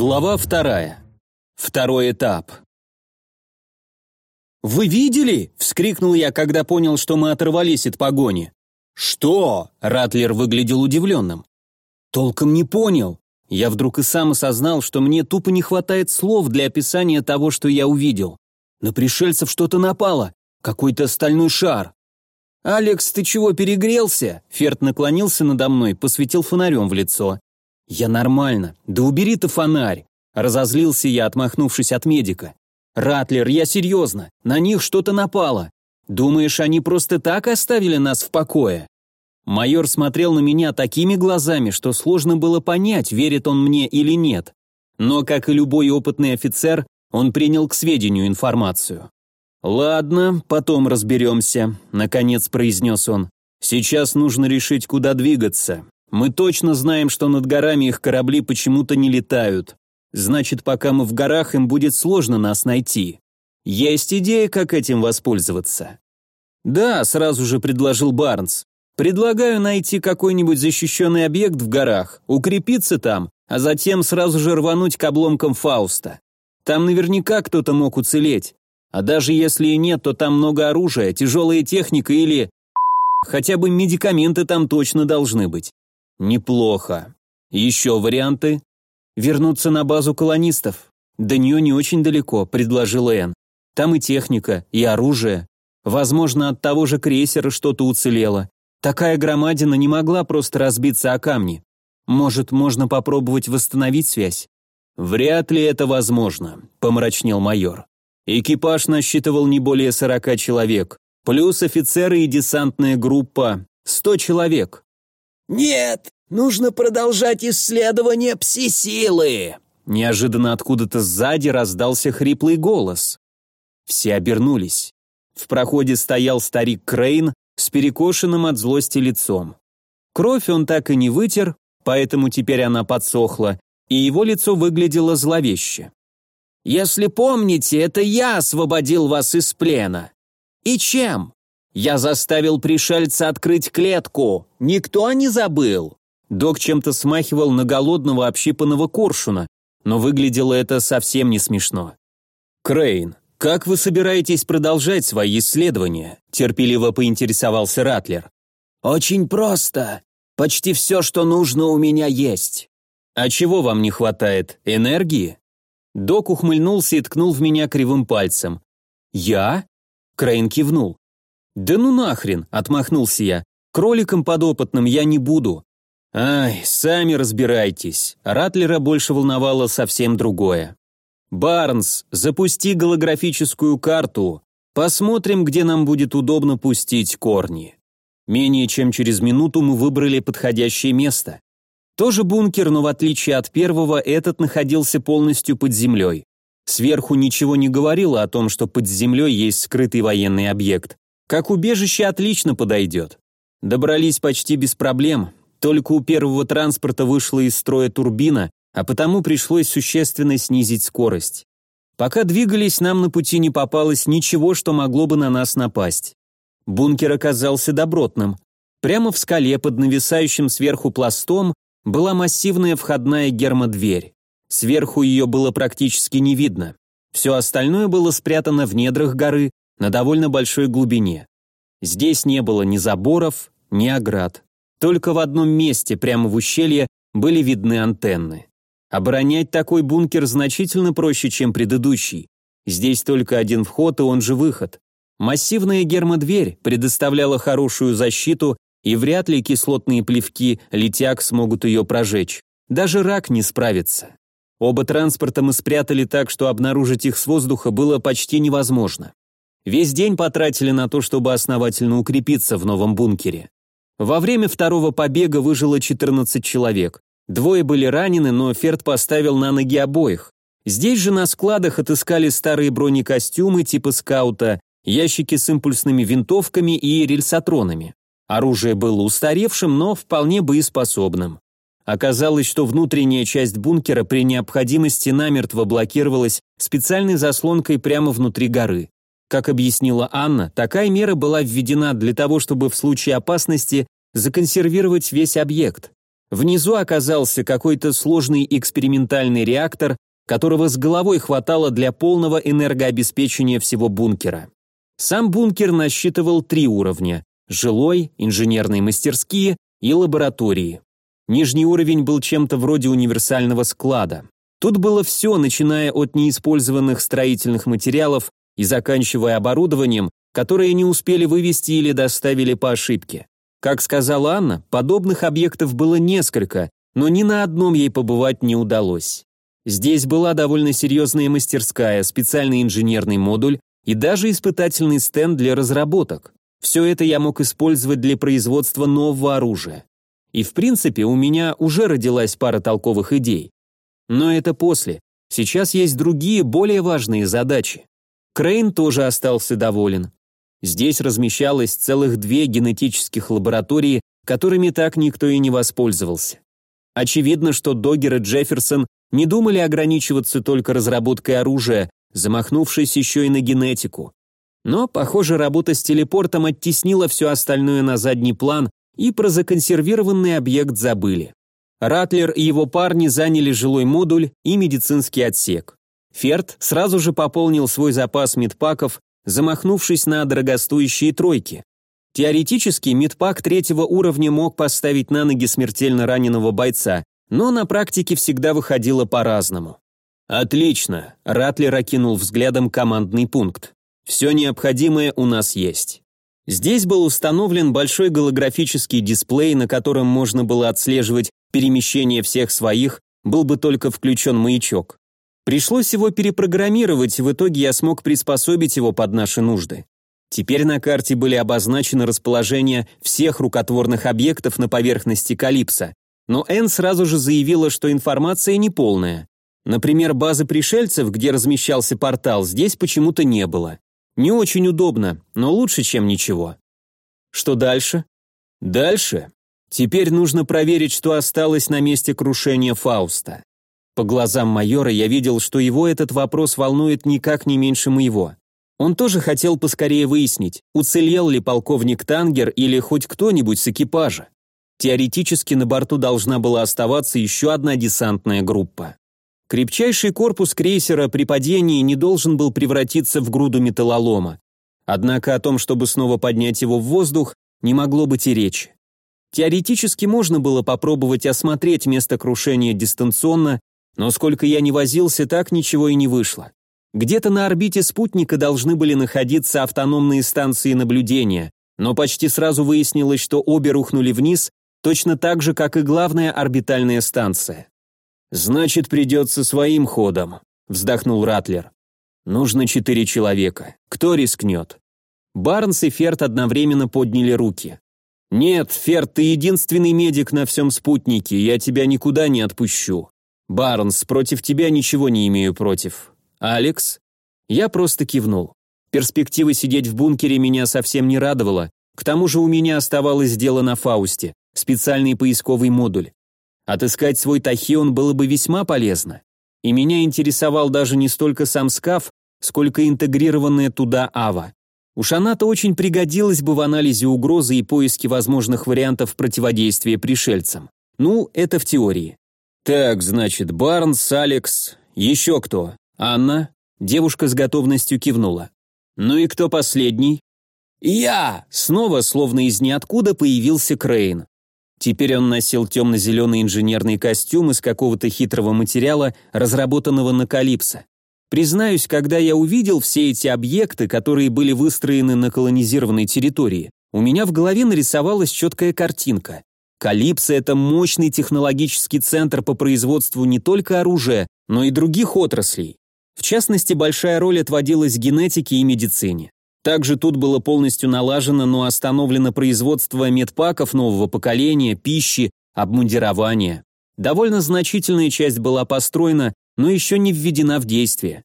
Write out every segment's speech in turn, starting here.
Глава вторая. Второй этап. «Вы видели?» — вскрикнул я, когда понял, что мы оторвались от погони. «Что?» — Ратлер выглядел удивленным. «Толком не понял. Я вдруг и сам осознал, что мне тупо не хватает слов для описания того, что я увидел. На пришельцев что-то напало, какой-то стальной шар. «Алекс, ты чего, перегрелся?» Ферд наклонился надо мной, посветил фонарем в лицо. «Я нормально. Да убери ты фонарь!» Разозлился я, отмахнувшись от медика. «Ратлер, я серьезно. На них что-то напало. Думаешь, они просто так оставили нас в покое?» Майор смотрел на меня такими глазами, что сложно было понять, верит он мне или нет. Но, как и любой опытный офицер, он принял к сведению информацию. «Ладно, потом разберемся», — наконец произнес он. «Сейчас нужно решить, куда двигаться. Мы точно знаем, что над горами их корабли почему-то не летают. Значит, пока мы в горах, им будет сложно нас найти. Есть идея, как этим воспользоваться. Да, сразу же предложил Барнс. Предлагаю найти какой-нибудь защищенный объект в горах, укрепиться там, а затем сразу же рвануть к обломкам Фауста. Там наверняка кто-то мог уцелеть. А даже если и нет, то там много оружия, тяжелая техника или... Хотя бы медикаменты там точно должны быть. Неплохо. Еще варианты? Вернуться на базу колонистов. До нее не очень далеко, предложил Энн. Там и техника, и оружие. Возможно, от того же крейсера что-то уцелело. Такая громадина не могла просто разбиться о камни. Может, можно попробовать восстановить связь? Вряд ли это возможно, помрачнел майор. Экипаж насчитывал не более сорока человек, плюс офицеры и десантная группа сто человек. «Нет, нужно продолжать исследование пси-силы!» Неожиданно откуда-то сзади раздался хриплый голос. Все обернулись. В проходе стоял старик Крейн с перекошенным от злости лицом. Кровь он так и не вытер, поэтому теперь она подсохла, и его лицо выглядело зловеще. «Если помните, это я освободил вас из плена. И чем? Я заставил пришельца открыть клетку. Никто не забыл. Док чем-то смахивал на голодного общипанного коршуна, но выглядело это совсем не смешно. «Крейн, как вы собираетесь продолжать свои исследования?» терпеливо поинтересовался Ратлер. «Очень просто. Почти все, что нужно, у меня есть». «А чего вам не хватает? Энергии?» Док ухмыльнулся и ткнул в меня кривым пальцем. «Я?» Крейн кивнул. «Да ну нахрен!» – отмахнулся я. «Кроликом подопытным я не буду». «Ай, сами разбирайтесь». Ратлера больше волновало совсем другое. «Барнс, запусти голографическую карту. Посмотрим, где нам будет удобно пустить корни». Менее чем через минуту мы выбрали подходящее место. Тоже бункер, но в отличие от первого, этот находился полностью под землей. Сверху ничего не говорило о том, что под землей есть скрытый военный объект. Как убежище отлично подойдет. Добрались почти без проблем, только у первого транспорта вышла из строя турбина, а потому пришлось существенно снизить скорость. Пока двигались, нам на пути не попалось ничего, что могло бы на нас напасть. Бункер оказался добротным. Прямо в скале под нависающим сверху пластом была массивная входная гермодверь. Сверху ее было практически не видно. Все остальное было спрятано в недрах горы, на довольно большой глубине. Здесь не было ни заборов, ни оград. Только в одном месте, прямо в ущелье, были видны антенны. Оборонять такой бункер значительно проще, чем предыдущий. Здесь только один вход, и он же выход. Массивная гермодверь предоставляла хорошую защиту, и вряд ли кислотные плевки летяк смогут ее прожечь. Даже рак не справится. Оба транспорта мы спрятали так, что обнаружить их с воздуха было почти невозможно. Весь день потратили на то, чтобы основательно укрепиться в новом бункере. Во время второго побега выжило 14 человек. Двое были ранены, но Ферд поставил на ноги обоих. Здесь же на складах отыскали старые бронекостюмы типа скаута, ящики с импульсными винтовками и рельсотронами. Оружие было устаревшим, но вполне боеспособным. Оказалось, что внутренняя часть бункера при необходимости намертво блокировалась специальной заслонкой прямо внутри горы. Как объяснила Анна, такая мера была введена для того, чтобы в случае опасности законсервировать весь объект. Внизу оказался какой-то сложный экспериментальный реактор, которого с головой хватало для полного энергообеспечения всего бункера. Сам бункер насчитывал три уровня – жилой, инженерные мастерские и лаборатории. Нижний уровень был чем-то вроде универсального склада. Тут было все, начиная от неиспользованных строительных материалов и заканчивая оборудованием, которое не успели вывести или доставили по ошибке. Как сказала Анна, подобных объектов было несколько, но ни на одном ей побывать не удалось. Здесь была довольно серьезная мастерская, специальный инженерный модуль и даже испытательный стенд для разработок. Все это я мог использовать для производства нового оружия. И в принципе у меня уже родилась пара толковых идей. Но это после. Сейчас есть другие, более важные задачи. Крейн тоже остался доволен. Здесь размещалось целых две генетических лаборатории, которыми так никто и не воспользовался. Очевидно, что Доггер и Джефферсон не думали ограничиваться только разработкой оружия, замахнувшись еще и на генетику. Но, похоже, работа с телепортом оттеснила все остальное на задний план, и про законсервированный объект забыли. Ратлер и его парни заняли жилой модуль и медицинский отсек. Ферд сразу же пополнил свой запас медпаков замахнувшись на дорогостоящие тройки. Теоретически медпак третьего уровня мог поставить на ноги смертельно раненого бойца, но на практике всегда выходило по-разному. «Отлично», — Ратлер окинул взглядом командный пункт. «Все необходимое у нас есть». Здесь был установлен большой голографический дисплей, на котором можно было отслеживать перемещение всех своих, был бы только включен маячок. Пришлось его перепрограммировать, в итоге я смог приспособить его под наши нужды. Теперь на карте были обозначены расположения всех рукотворных объектов на поверхности Калипса, но Энн сразу же заявила, что информация неполная. Например, базы пришельцев, где размещался портал, здесь почему-то не было. Не очень удобно, но лучше, чем ничего. Что дальше? Дальше? Теперь нужно проверить, что осталось на месте крушения Фауста. По глазам майора я видел, что его этот вопрос волнует никак не меньше моего. Он тоже хотел поскорее выяснить, уцелел ли полковник Тангер или хоть кто-нибудь с экипажа. Теоретически на борту должна была оставаться еще одна десантная группа. Крепчайший корпус крейсера при падении не должен был превратиться в груду металлолома. Однако о том, чтобы снова поднять его в воздух, не могло быть и речи. Теоретически можно было попробовать осмотреть место крушения дистанционно но сколько я не возился, так ничего и не вышло. Где-то на орбите спутника должны были находиться автономные станции наблюдения, но почти сразу выяснилось, что обе рухнули вниз, точно так же, как и главная орбитальная станция. «Значит, придется своим ходом», — вздохнул Ратлер. «Нужно четыре человека. Кто рискнет?» Барнс и Ферд одновременно подняли руки. «Нет, Ферд, ты единственный медик на всем спутнике, я тебя никуда не отпущу. «Барнс, против тебя ничего не имею против. Алекс?» Я просто кивнул. Перспектива сидеть в бункере меня совсем не радовала. К тому же у меня оставалось дело на Фаусте, специальный поисковый модуль. Отыскать свой тахион было бы весьма полезно. И меня интересовал даже не столько сам скаф, сколько интегрированная туда АВА. Уж она-то очень пригодилась бы в анализе угрозы и поиске возможных вариантов противодействия пришельцам. Ну, это в теории. «Так, значит, Барнс, Алекс, еще кто? Анна?» Девушка с готовностью кивнула. «Ну и кто последний?» «Я!» Снова, словно из ниоткуда, появился Крейн. Теперь он носил темно-зеленый инженерный костюм из какого-то хитрого материала, разработанного на Калипсо. Признаюсь, когда я увидел все эти объекты, которые были выстроены на колонизированной территории, у меня в голове нарисовалась четкая картинка. Калипсо – это мощный технологический центр по производству не только оружия, но и других отраслей. В частности, большая роль отводилась генетике и медицине. Также тут было полностью налажено, но остановлено производство медпаков нового поколения, пищи, обмундирования. Довольно значительная часть была построена, но еще не введена в действие.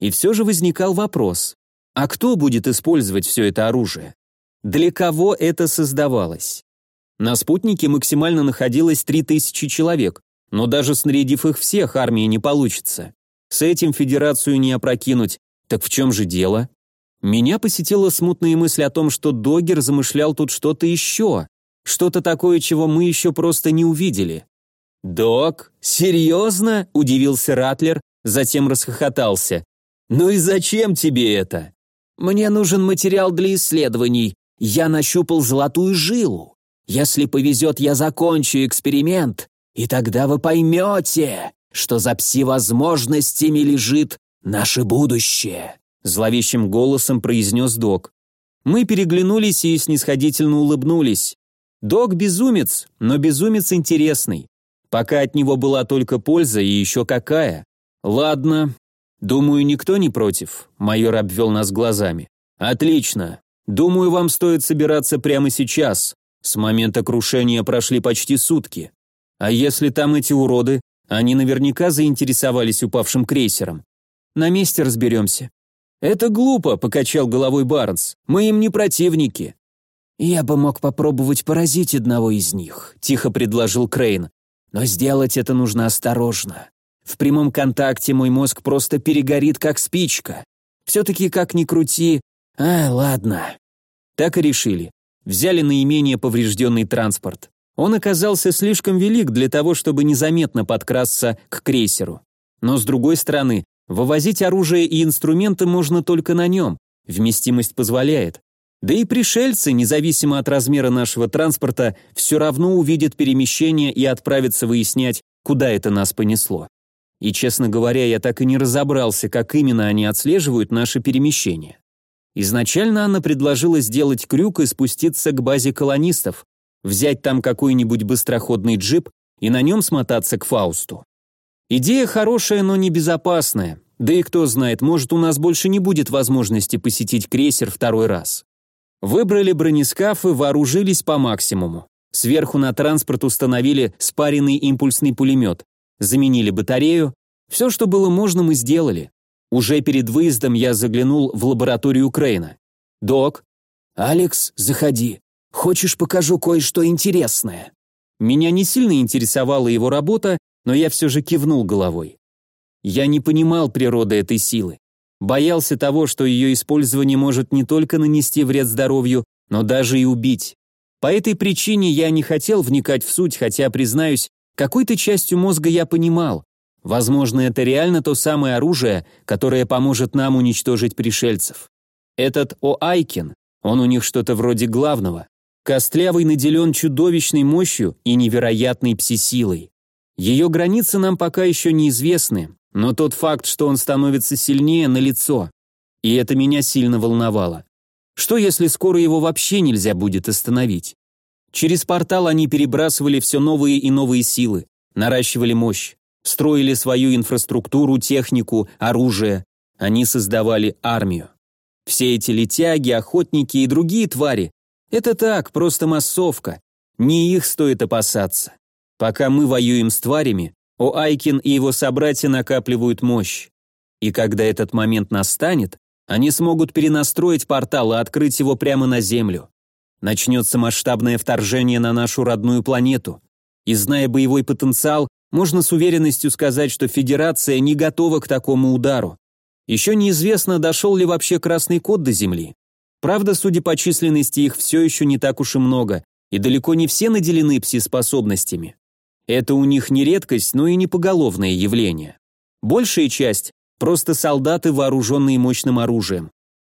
И все же возникал вопрос, а кто будет использовать все это оружие? Для кого это создавалось? На спутнике максимально находилось 3000 человек, но даже снарядив их всех, армии не получится. С этим федерацию не опрокинуть. Так в чем же дело? Меня посетила смутная мысль о том, что Догер замышлял тут что-то еще. Что-то такое, чего мы еще просто не увидели. «Док, серьезно?» – удивился Ратлер, затем расхохотался. «Ну и зачем тебе это?» «Мне нужен материал для исследований. Я нащупал золотую жилу. Если повезет, я закончу эксперимент, и тогда вы поймете, что за пси-возможностями лежит наше будущее», зловещим голосом произнес док. Мы переглянулись и снисходительно улыбнулись. Док безумец, но безумец интересный. Пока от него была только польза и еще какая. Ладно. Думаю, никто не против. Майор обвел нас глазами. Отлично. Думаю, вам стоит собираться прямо сейчас. С момента крушения прошли почти сутки. А если там эти уроды, они наверняка заинтересовались упавшим крейсером. На месте разберемся. Это глупо, покачал головой Барнс. Мы им не противники. Я бы мог попробовать поразить одного из них, тихо предложил Крейн. Но сделать это нужно осторожно. В прямом контакте мой мозг просто перегорит, как спичка. Все-таки, как ни крути... А, ладно. Так и решили. Взяли наименее поврежденный транспорт. Он оказался слишком велик для того, чтобы незаметно подкрасться к крейсеру. Но с другой стороны, вывозить оружие и инструменты можно только на нем, вместимость позволяет. Да и пришельцы, независимо от размера нашего транспорта, все равно увидят перемещение и отправятся выяснять, куда это нас понесло. И, честно говоря, я так и не разобрался, как именно они отслеживают наше перемещение. Изначально Анна предложила сделать крюк и спуститься к базе колонистов, взять там какой-нибудь быстроходный джип и на нем смотаться к Фаусту. Идея хорошая, но небезопасная. Да и кто знает, может, у нас больше не будет возможности посетить крейсер второй раз. Выбрали бронескафы, вооружились по максимуму. Сверху на транспорт установили спаренный импульсный пулемет, заменили батарею. Все, что было можно, мы сделали. Уже перед выездом я заглянул в лабораторию Крейна. «Док?» «Алекс, заходи. Хочешь, покажу кое-что интересное?» Меня не сильно интересовала его работа, но я все же кивнул головой. Я не понимал природы этой силы. Боялся того, что ее использование может не только нанести вред здоровью, но даже и убить. По этой причине я не хотел вникать в суть, хотя, признаюсь, какой-то частью мозга я понимал, Возможно, это реально то самое оружие, которое поможет нам уничтожить пришельцев. Этот О'Айкин, он у них что-то вроде главного. Костлявый наделен чудовищной мощью и невероятной пси-силой. Ее границы нам пока еще неизвестны, но тот факт, что он становится сильнее, налицо. И это меня сильно волновало. Что если скоро его вообще нельзя будет остановить? Через портал они перебрасывали все новые и новые силы, наращивали мощь строили свою инфраструктуру, технику, оружие. Они создавали армию. Все эти летяги, охотники и другие твари – это так, просто массовка. Не их стоит опасаться. Пока мы воюем с тварями, О'Айкин и его собратья накапливают мощь. И когда этот момент настанет, они смогут перенастроить портал и открыть его прямо на Землю. Начнется масштабное вторжение на нашу родную планету. И зная боевой потенциал, можно с уверенностью сказать, что Федерация не готова к такому удару. Еще неизвестно, дошел ли вообще Красный Код до Земли. Правда, судя по численности, их все еще не так уж и много, и далеко не все наделены пси-способностями. Это у них не редкость, но и не поголовное явление. Большая часть – просто солдаты, вооруженные мощным оружием.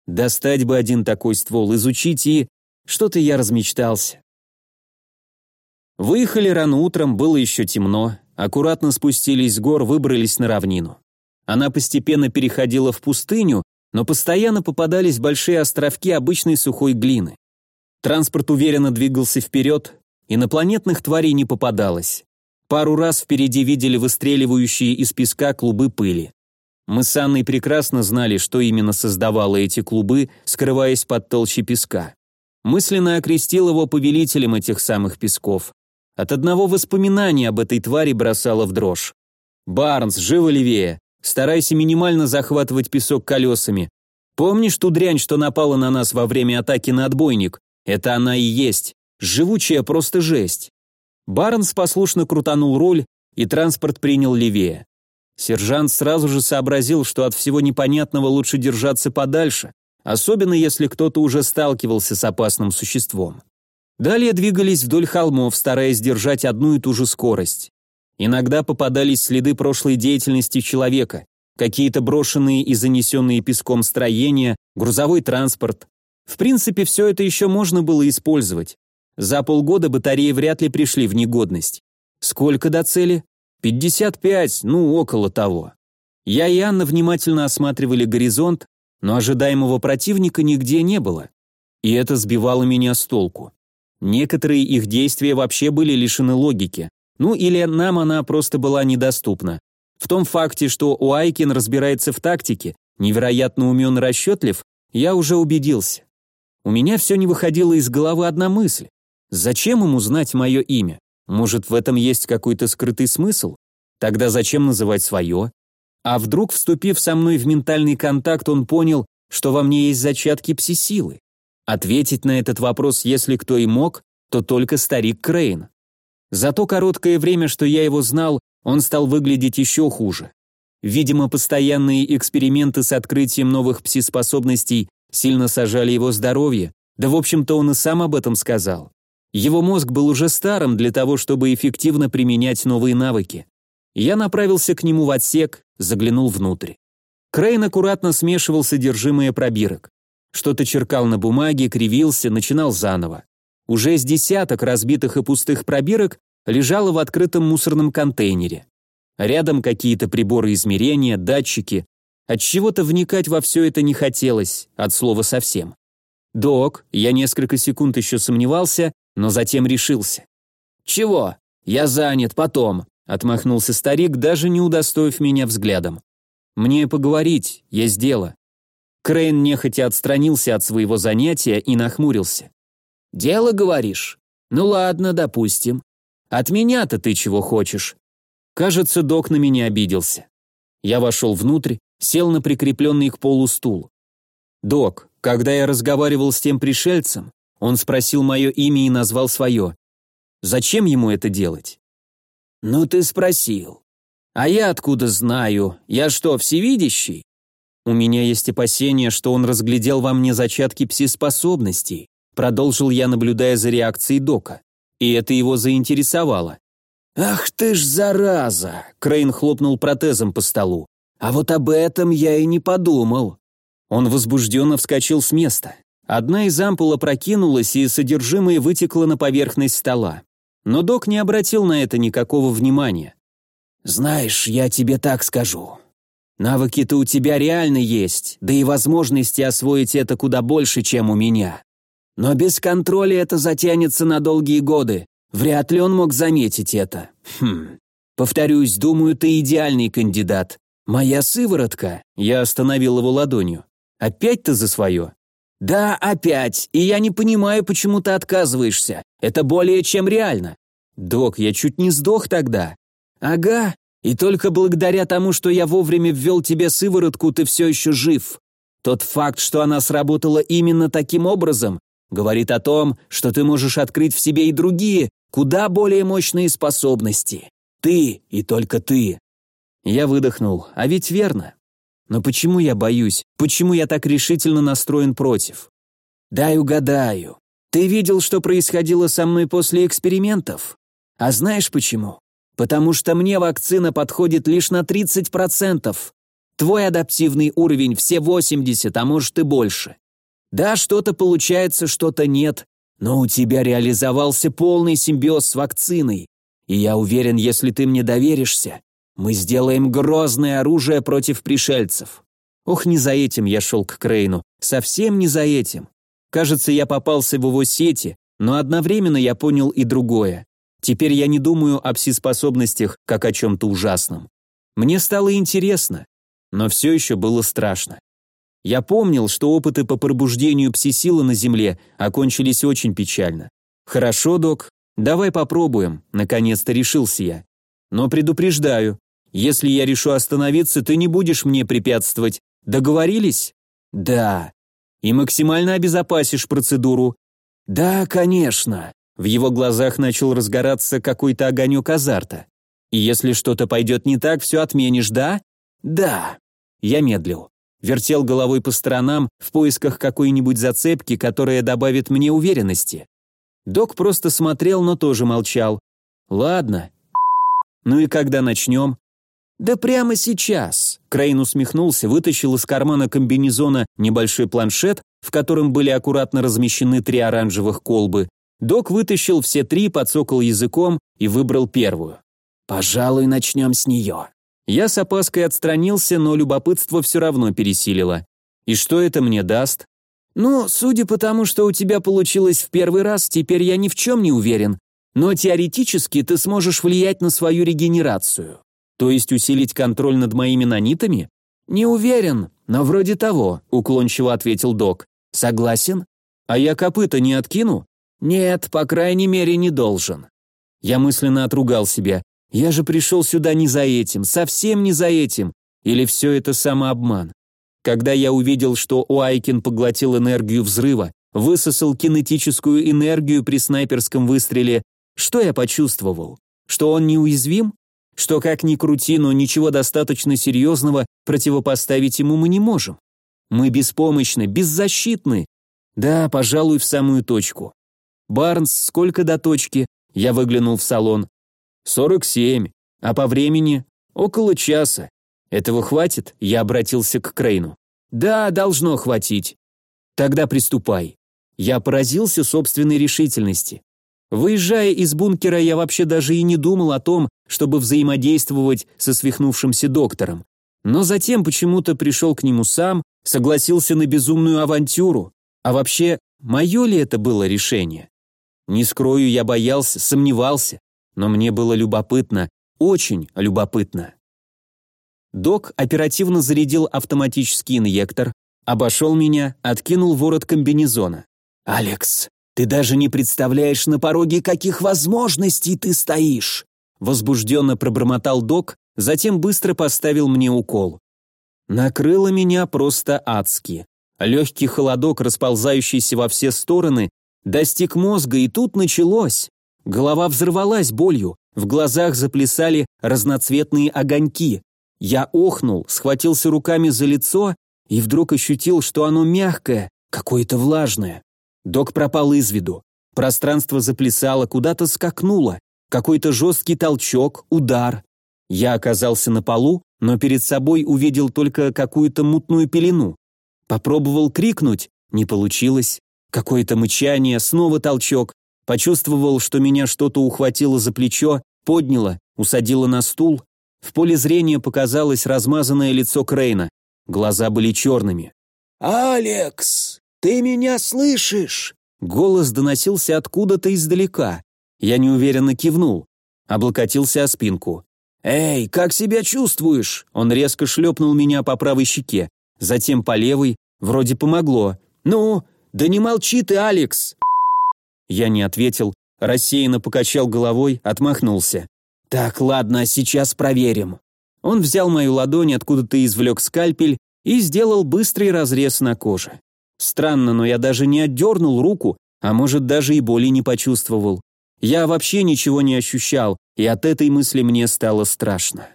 Достать бы один такой ствол, изучить и... Что-то я размечтался. Выехали рано утром, было еще темно, аккуратно спустились с гор, выбрались на равнину. Она постепенно переходила в пустыню, но постоянно попадались большие островки обычной сухой глины. Транспорт уверенно двигался вперед, инопланетных тварей не попадалось. Пару раз впереди видели выстреливающие из песка клубы пыли. Мы с Анной прекрасно знали, что именно создавало эти клубы, скрываясь под толщей песка. Мысленно окрестил его повелителем этих самых песков. От одного воспоминания об этой твари бросало в дрожь. «Барнс, живо левее! Старайся минимально захватывать песок колесами. Помнишь ту дрянь, что напала на нас во время атаки на отбойник? Это она и есть. Живучая просто жесть». Барнс послушно крутанул руль, и транспорт принял левее. Сержант сразу же сообразил, что от всего непонятного лучше держаться подальше, особенно если кто-то уже сталкивался с опасным существом. Далее двигались вдоль холмов, стараясь держать одну и ту же скорость. Иногда попадались следы прошлой деятельности человека, какие-то брошенные и занесенные песком строения, грузовой транспорт. В принципе, все это еще можно было использовать. За полгода батареи вряд ли пришли в негодность. Сколько до цели? 55, ну, около того. Я и Анна внимательно осматривали горизонт, но ожидаемого противника нигде не было. И это сбивало меня с толку. Некоторые их действия вообще были лишены логики. Ну или нам она просто была недоступна. В том факте, что Уайкин разбирается в тактике, невероятно умен и расчетлив, я уже убедился. У меня все не выходило из головы одна мысль. Зачем ему знать мое имя? Может, в этом есть какой-то скрытый смысл? Тогда зачем называть свое? А вдруг, вступив со мной в ментальный контакт, он понял, что во мне есть зачатки пси-силы? Ответить на этот вопрос, если кто и мог, то только старик Крейн. За то короткое время, что я его знал, он стал выглядеть еще хуже. Видимо, постоянные эксперименты с открытием новых пси-способностей сильно сажали его здоровье, да в общем-то он и сам об этом сказал. Его мозг был уже старым для того, чтобы эффективно применять новые навыки. Я направился к нему в отсек, заглянул внутрь. Крейн аккуратно смешивал содержимое пробирок. Что-то черкал на бумаге, кривился, начинал заново. Уже с десяток разбитых и пустых пробирок лежало в открытом мусорном контейнере. Рядом какие-то приборы измерения, датчики. От чего-то вникать во все это не хотелось, от слова совсем. «Док», я несколько секунд еще сомневался, но затем решился. «Чего? Я занят, потом», — отмахнулся старик, даже не удостоив меня взглядом. «Мне поговорить, есть дело». Крейн нехотя отстранился от своего занятия и нахмурился. «Дело, говоришь? Ну ладно, допустим. От меня-то ты чего хочешь?» Кажется, док на меня обиделся. Я вошел внутрь, сел на прикрепленный к полу стул. «Док, когда я разговаривал с тем пришельцем, он спросил мое имя и назвал свое. Зачем ему это делать?» «Ну ты спросил. А я откуда знаю? Я что, всевидящий?» «У меня есть опасение, что он разглядел во мне зачатки пси-способностей», продолжил я, наблюдая за реакцией Дока. И это его заинтересовало. «Ах ты ж зараза!» Крейн хлопнул протезом по столу. «А вот об этом я и не подумал». Он возбужденно вскочил с места. Одна из ампул опрокинулась, и содержимое вытекло на поверхность стола. Но док не обратил на это никакого внимания. «Знаешь, я тебе так скажу. Навыки-то у тебя реально есть, да и возможности освоить это куда больше, чем у меня. Но без контроля это затянется на долгие годы. Вряд ли он мог заметить это. Хм. Повторюсь, думаю, ты идеальный кандидат. Моя сыворотка, я остановил его ладонью. Опять ты за свое? Да, опять. И я не понимаю, почему ты отказываешься. Это более чем реально. Док, я чуть не сдох тогда. Ага, и только благодаря тому, что я вовремя ввел тебе сыворотку, ты все еще жив. Тот факт, что она сработала именно таким образом, говорит о том, что ты можешь открыть в себе и другие, куда более мощные способности. Ты и только ты. Я выдохнул, а ведь верно. Но почему я боюсь? Почему я так решительно настроен против? Дай угадаю. Ты видел, что происходило со мной после экспериментов? А знаешь почему? Потому что мне вакцина подходит лишь на 30%. Твой адаптивный уровень все 80, а может и больше. Да, что-то получается, что-то нет, но у тебя реализовался полный симбиоз с вакциной. И я уверен, если ты мне доверишься, мы сделаем грозное оружие против пришельцев. Ох, не за этим я шел к Крейну, совсем не за этим. Кажется, я попался в его сети, но одновременно я понял и другое. Теперь я не думаю о пси-способностях, как о чем-то ужасном. Мне стало интересно, но все еще было страшно. Я помнил, что опыты по пробуждению пси-силы на Земле окончились очень печально. «Хорошо, док, давай попробуем», — наконец-то решился я. «Но предупреждаю, если я решу остановиться, ты не будешь мне препятствовать. Договорились?» «Да». «И максимально обезопасишь процедуру?» «Да, конечно». В его глазах начал разгораться какой-то огонек азарта. «И если что-то пойдет не так, все отменишь, да?» «Да». Я медлил. Вертел головой по сторонам в поисках какой-нибудь зацепки, которая добавит мне уверенности. Док просто смотрел, но тоже молчал. «Ладно. Ну и когда начнем?» «Да прямо сейчас!» Крейн усмехнулся, вытащил из кармана комбинезона небольшой планшет, в котором были аккуратно размещены три оранжевых колбы. Док вытащил все три, подсокал языком и выбрал первую. «Пожалуй, начнем с нее». Я с опаской отстранился, но любопытство все равно пересилило. «И что это мне даст?» «Ну, судя по тому, что у тебя получилось в первый раз, теперь я ни в чем не уверен. Но теоретически ты сможешь влиять на свою регенерацию. То есть усилить контроль над моими нанитами? Не уверен, но вроде того, уклончиво ответил док. Согласен? А я копыта не откину? Нет, по крайней мере, не должен. Я мысленно отругал себя. Я же пришел сюда не за этим, совсем не за этим. Или все это самообман? Когда я увидел, что Уайкин поглотил энергию взрыва, высосал кинетическую энергию при снайперском выстреле, что я почувствовал? Что он неуязвим? что как ни крути, но ничего достаточно серьезного противопоставить ему мы не можем. Мы беспомощны, беззащитны. Да, пожалуй, в самую точку. Барнс, сколько до точки? Я выглянул в салон. Сорок семь. А по времени? Около часа. Этого хватит? Я обратился к Крейну. Да, должно хватить. Тогда приступай. Я поразился собственной решительности. Выезжая из бункера, я вообще даже и не думал о том, чтобы взаимодействовать со свихнувшимся доктором. Но затем почему-то пришел к нему сам, согласился на безумную авантюру. А вообще, мое ли это было решение? Не скрою, я боялся, сомневался, но мне было любопытно, очень любопытно. Док оперативно зарядил автоматический инъектор, обошел меня, откинул ворот комбинезона. «Алекс, ты даже не представляешь на пороге, каких возможностей ты стоишь!» Возбужденно пробормотал док, затем быстро поставил мне укол. Накрыло меня просто адски. Легкий холодок, расползающийся во все стороны, достиг мозга, и тут началось. Голова взорвалась болью, в глазах заплясали разноцветные огоньки. Я охнул, схватился руками за лицо и вдруг ощутил, что оно мягкое, какое-то влажное. Док пропал из виду. Пространство заплясало, куда-то скакнуло. Какой-то жесткий толчок, удар. Я оказался на полу, но перед собой увидел только какую-то мутную пелену. Попробовал крикнуть, не получилось. Какое-то мычание, снова толчок. Почувствовал, что меня что-то ухватило за плечо, подняло, усадило на стул. В поле зрения показалось размазанное лицо Крейна. Глаза были черными. «Алекс!» «Ты меня слышишь?» Голос доносился откуда-то издалека. Я неуверенно кивнул. Облокотился о спинку. «Эй, как себя чувствуешь?» Он резко шлепнул меня по правой щеке, затем по левой, вроде помогло. «Ну, да не молчи ты, Алекс!» Я не ответил, рассеянно покачал головой, отмахнулся. «Так, ладно, сейчас проверим». Он взял мою ладонь, откуда-то извлек скальпель и сделал быстрый разрез на коже. Странно, но я даже не отдернул руку, а может даже и боли не почувствовал. Я вообще ничего не ощущал, и от этой мысли мне стало страшно.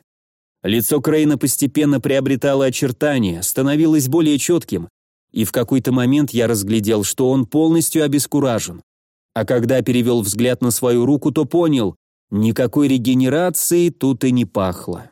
Лицо Крейна постепенно приобретало очертания, становилось более четким, и в какой-то момент я разглядел, что он полностью обескуражен. А когда перевел взгляд на свою руку, то понял, никакой регенерации тут и не пахло.